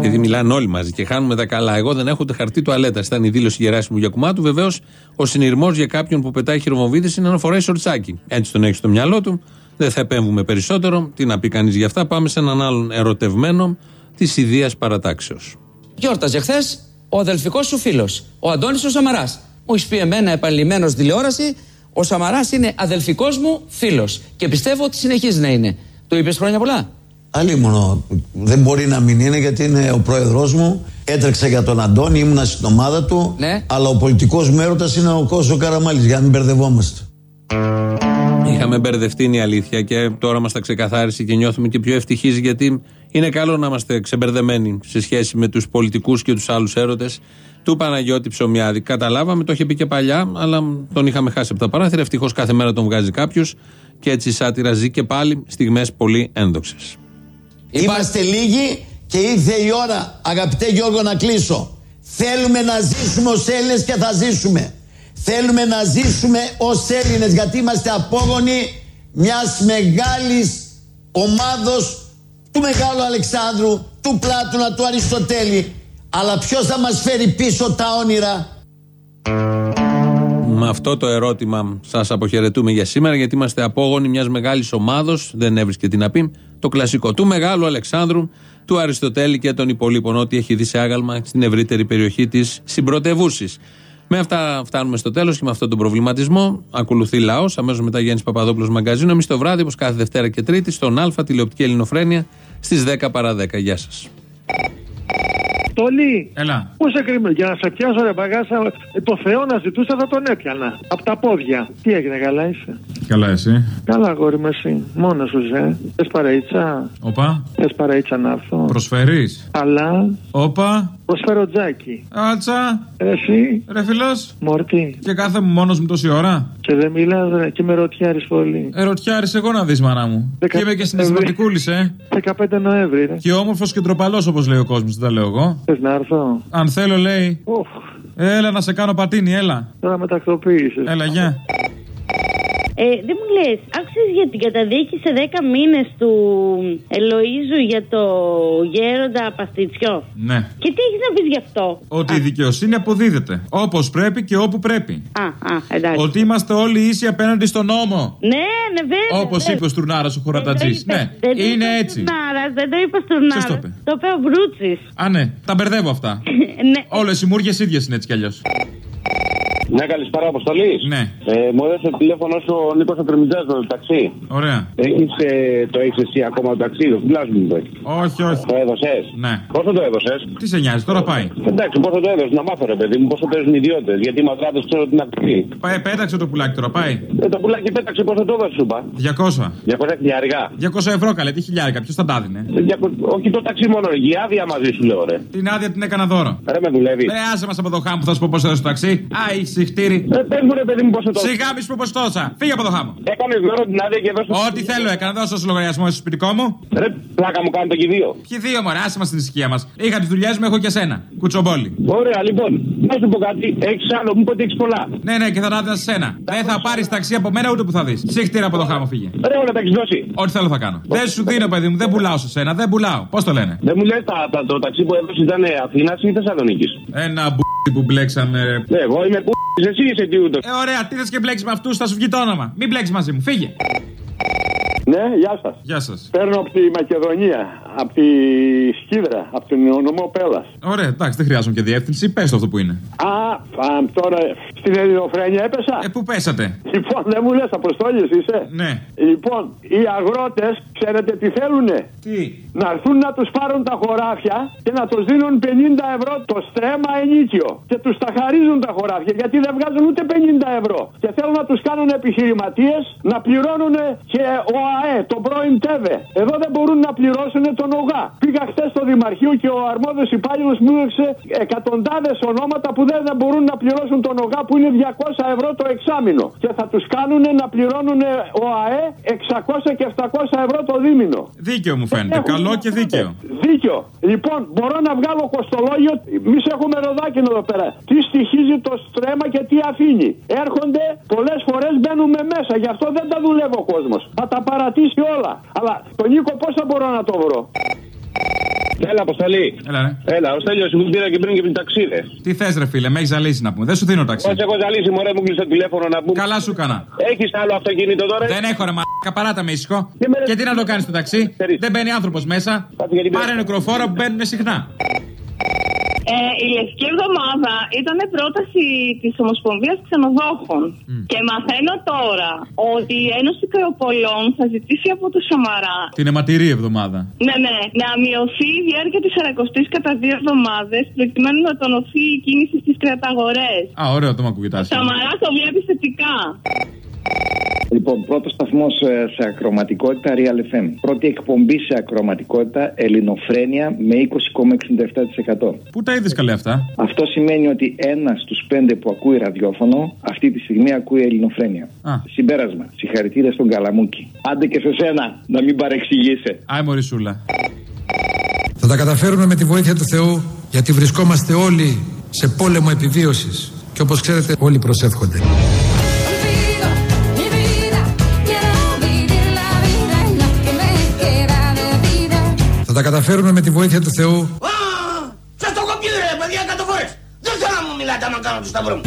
Επειδή μιλάνε όλοι μαζί και χάνουμε τα καλά. Εγώ δεν έχω ούτε χαρτί τουαλέτα. Ήταν η δήλωση Γεράσιμου Γιακουμάτου. Βεβαίως, ο συνειρμός για κάποιον που πετάει χειροβομβίδες είναι να φοράει σορτσάκι. Έτσι τον έχει στο μυαλό του. Δεν θα επέμβουμε περισσότερο. Τι να πει κανείς για αυτά. Πάμε σε έναν άλλον ερωτευμένο της ιδίας παρατάξεως. Γιόρταζε χθες ο αδελφικός σου φίλος, ο Αντώνης ο Σαμαράς. Μου έχεις πει εμένα επανειλημμένο στη τηλεόραση, ο Σαμαράς είναι αδελφικός μου φίλος. Και πιστεύω ότι συνεχίζει να είναι. Του είπες χρόνια πολλά; Αλλήμωνο. Δεν μπορεί να μην είναι γιατί είναι ο πρόεδρός μου. Έτρεξα για τον Αντώνη, ήμουνα στην ομάδα του. Αλλά ο πολιτικός μου έρωτας είναι ο Κώσος Καραμάλης, για να μην μπερδευόμαστε. Είχαμε μπερδευτεί είναι η αλήθεια και τώρα μας τα ξεκαθάρισε και νιώθουμε και πιο ευτυχείς γιατί είναι καλό να είμαστε ξεμπερδεμένοι σε σχέση με τους πολιτικούς και τους άλλους έρωτες του Παναγιώτη Ψωμιάδη. Καταλάβαμε, το είχε πει και παλιά, αλλά τον είχαμε χάσει από τα παράθυρα. Ευτυχώς κάθε μέρα τον βγάζει κάποιος και έτσι η σάτυρα ζει και πάλι στιγμές πολύ ένδοξες. Είμαστε λίγοι και ήρθε η ώρα, αγαπητέ Γιώργο, να κλείσω. Θέλουμε να ζήσουμε ως Έλληνες και θα ζήσουμε. Θέλουμε να ζήσουμε ως Έλληνες γιατί είμαστε απόγονοι μιας μεγάλης ομάδος του Μεγάλου Αλεξάνδρου, του Πλάτωνα, του Αριστοτέλη. Αλλά ποιος θα μας φέρει πίσω τα όνειρα; Με αυτό το ερώτημα σας αποχαιρετούμε για σήμερα, γιατί είμαστε απόγονοι μιας μεγάλης ομάδος. Δεν έβρισκε τι να πει. Το κλασικό του Μεγάλου Αλεξάνδρου, του Αριστοτέλη και των υπολείπων. Ό,τι έχει δει σε άγαλμα στην ευρύτερη περιοχή της συμπρωτεύουσης. Με αυτά φτάνουμε στο τέλος και με αυτόν τον προβληματισμό. Ακολουθεί λαός. Αμέσως μετά Γιάννης Παπαδόπουλος Μαγκαζίνο. Εμείς το βράδυ, όπως κάθε Δευτέρα και Τρίτη, στον Α τηλεοπτική Ελληνοφρένεια στις 10 παρα 10. Γεια σας. Τόλι. Έλα. Πού σε κρύβει, για να σε πιάσω ρε παγάσα. ε, Το Θεό να ζητούσα θα τον έπιανα. Από τα πόδια. Τι έγινε, καλά είσαι; Καλά, εσύ. Καλά, αγόρι μου, εσύ. Μόνος σου, ζε. Θες παραίτσα; Όπα. Θες παραίτσα να έρθω; Προσφέρεις; Αλλά. Όπα. Προσφέρω τζάκι. Άτσα. Εσύ. Ρε φιλό. Μόρτι. Και κάθε μου μόνος μου τόση ώρα. Και δεν μιλάς και με ρωτιάρεις πολύ. Ερωτιάρη, εγώ να δεις, μανά μου. Και είμαι και συναισθηματικούλης, ε. 15 Νοέμβρη, ρε. Και όμορφος και ντροπαλός, όπως λέει ο κόσμος, δεν τα λέω εγώ. Θες να έρθω; Αν θέλω, λέει. Έλα να σε κάνω πατίνι, έλα. Τώρα με τακτοποίησε. Έλα, γεια. Ε, δεν μου λες, άκουσε για την καταδίκη σε 10 μήνες του Ελοίζου για το γέροντα Παστιτσιό. Ναι. Και τι έχεις να πεις γι' αυτό; Ότι η δικαιοσύνη αποδίδεται. Όπως πρέπει και όπου πρέπει. Α, α, εντάξει. Ότι είμαστε όλοι ίσοι απέναντι στον νόμο. Ναι, ναι, βέβαια. Όπως είπε ο Στουρνάρας ο Χωρατατζής. Ναι, Δεν το είναι είπε έτσι. Στουρνάρας, δεν το είπε στον Ποιος το Νάρα. είπε; Το είπε ο Μπρούτση. Α, ναι, τα μπερδεύω αυτά. ναι. Όλες οι μούργες ίδιες είναι έτσι κι αλλιώς. Ναι, καλησπέρα, Αποστολής. Ναι. Ε, μου έδωσε τηλέφωνο σου ο Νίκος Ατρεμιτζά το ταξί. Ωραία. Έχεις, ε, το έχεις εσύ ακόμα το ταξί, το φιλάς μου το έχει. Όχι, όχι. Το έδωσες; Ναι. Πόσο το έδωσες; Τι σε νοιάζει, τώρα πάει. Εντάξει, πόσο το έδωσες, να μάθω ρε παιδί μου, πόσο παίζουν οι ιδιώτες. Γιατί οι ματράδε ξέρω την ακτή. Πάει, πέταξε το πουλάκι τώρα, πάει. Ε, το πουλάκι πέταξε πόσο το έδωσες, σου είπα. 200. 200 χιλιάρια. 200 ευρώ καλέ, τι χιλιάρικα, ποιος θα τα δίνε; Ε, διακο- Όχι το ταξί μόνο, η άδεια μαζί σου λέω, ρε. Την άδεια την έκανα δώρο. Ρε με δουλεύεις. Ε, άσε μας από το χάμο που θα σου πω πώς έδωσε το ταξί. Α, έχει χτύρι. Ε, πες μου ρε παιδί μου πόσο το. Σιγά μη σου πω πώς το έδωσα. Φύγε από το χάμο. Έκανες δώρο την άδεια και δώσε. Ό,τι θέλω έκανα, δώσα στο λογαριασμό στο σπιτικό μου. Ρε, πλάκα μου κάνετε και οι δύο. Ποιοι δύο μωρέ, άσε μας στην ησυχία μας. Είχα τις δουλειές μου, έχω και σένα. Κουτσομπόλι. Ωραία, λοιπόν, να σου πω κάτι. Έχεις άλλο, μου είπε ότι έχεις πολλά. Ναι, ναι, και θα τα έδινα σε σένα. Δεν θα πάρεις ταξί από μένα ούτε που θα δεις. Συχτήρα από το χάμο, φύγε. Ρε, όλα τα έχεις δώσει. Ό,τι θέλω θα κάνω. Δεν σου δίνω, παιδί μου, δεν πουλάω σε σένα, δεν πουλάω. Πώς το λένε; Δεν μου λες το ταξί που έδωσες ήταν Αθήνας ή Θεσσαλονίκης; Ένα μπου που μπλέξαμε. ρε. Ναι, εγώ είμαι που. Εσύ είσαι τι ούτως. Ε, ωραία, τι θες και μπλέξεις με αυτούς, θα σου βγει το όνομα. Μην μπλέξεις μαζί μου, φύγε. Ναι, γεια σας. Γεια σας. Παίρνω από τη Μακεδονία, από τη Σκύδρα, από τον νομό Πέλλα. Ωραία, εντάξει, δεν χρειάζομαι και διεύθυνση. Πες το αυτό που είναι. Α, α, τώρα στην Ελληνοφρένεια έπεσα. Ε, πού πέσατε; Λοιπόν, δεν μου λες, Αποστόλης είσαι; Ναι. Λοιπόν, οι αγρότες, ξέρετε τι θέλουνε; Τι; Να έρθουν να τους πάρουν τα χωράφια και να τους δίνουν 50 ευρώ το στρέμμα ενίκιο. Και τους τα χαρίζουν τα χωράφια γιατί δεν βγάζουν ούτε 50 ευρώ. Και θέλουν να τους κάνουν επιχειρηματίες να πληρώνουν και ο ΑΕ, τον πρώην ΤΕΒΕ. Εδώ δεν μπορούν να πληρώσουν τον ΟΓΑ. Πήγα χθες στο Δημαρχείο και ο αρμόδιος υπάλληλος μου έδωσε εκατοντάδες ονόματα που δεν, δεν μπορούν να πληρώσουν τον ΟΓΑ που είναι 200 ευρώ το εξάμεινο. Και θα τους κάνουν να πληρώνουν ο ΑΕ 600 και 700 ευρώ το δίμηνο. Δίκαιο μου φαίνεται. Έχουν- Καλό και δίκαιο. Δίκιο. Λοιπόν, μπορώ να βγάλω κοστολόγιο. Εμείς έχουμε ροδάκινο εδώ πέρα. Τι στοιχίζει το στρέμμα και τι αφήνει. Έρχονται πολλές φορές μπαίνουμε μέσα. Γι' αυτό δεν τα δουλεύει ο κόσμος. Θα τα παρατήσει όλα. Αλλά τον Νίκο πώς θα μπορώ να το βρω; Έλα, αποστολή. Έλα, ναι. Έλα, ο Στέλιο μου πήρα και πριν και πριν ταξίδε. Τι θες, ρε φίλε, με έχεις ζαλίσει να πούμε. Δεν σου δίνω ταξί. Πώς έχω ζαλίσει, μωρέ μου κλείσει το τηλέφωνο να πούμε. Καλά σου έκανα. Έχεις άλλο αυτοκίνητο τώρα; Δεν έχω ρε μαλάκα, παράτα με ήσυχο. Και τι να το κάνεις το ταξί; Δεν μπαίνει άνθρωπος μέσα. Πάρε νεκροφόρα που μπαίνουν συχνά. Ε, η Λευκή Εβδομάδα ήταν πρόταση της Ομοσπονδίας Ξενοδόχων. Και μαθαίνω τώρα ότι η Ένωση Κρεοπολών θα ζητήσει από το Σαμαρά Την αιματηρή εβδομάδα. ναι, ναι, να μειωθεί η διάρκεια της 40 κατά δύο εβδομάδες προκειμένου να τονωθεί η κίνηση στις κρεαταγορέ. Α, ωραίο το μου ακούγεται άσχημα. Σαμαρά το βλέπει θετικά. Λοιπόν, πρώτος σταθμός σε ακροματικότητα Real FM. Πρώτη εκπομπή σε ακροματικότητα Ελληνοφρένια με 20,67%. Πού τα είδες καλέ αυτά; Αυτό σημαίνει ότι ένας στους πέντε που ακούει ραδιόφωνο αυτή τη στιγμή ακούει Ελληνοφρένια. Α. Συμπέρασμα. Συγχαρητήρια στον Καλαμούκι. Άντε και σε σένα, να μην παρεξηγήσει. Άι Μωρισούλα. Θα τα καταφέρουμε με τη βοήθεια του Θεού γιατί βρισκόμαστε όλοι σε πόλεμο επιβίωσης και όπως ξέρετε όλοι προσεύχονται. Θα τα καταφέρουμε με τη βοήθεια του Θεού Σας το έχω πει ρε παιδιά εκατό φορές. Δεν θέλω να μου μιλάτε άμα κάνω το σταυρό μου.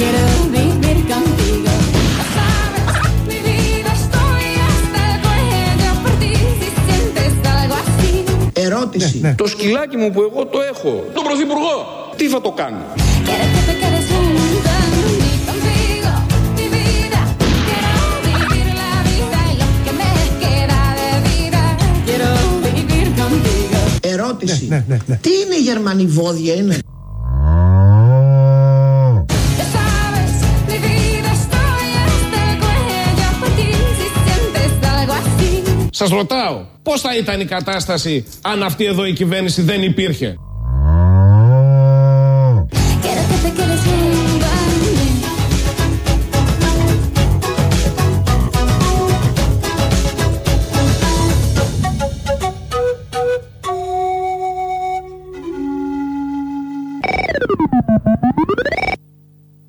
Ερώτηση. Το σκυλάκι μου που εγώ το έχω, τον πρωθυπουργό, τι θα το κάνω; Ερώτηση. Τι είναι η Γερμανή βόδια είναι; Σας ρωτάω, πώς θα ήταν η κατάσταση αν αυτή εδώ η κυβέρνηση δεν υπήρχε;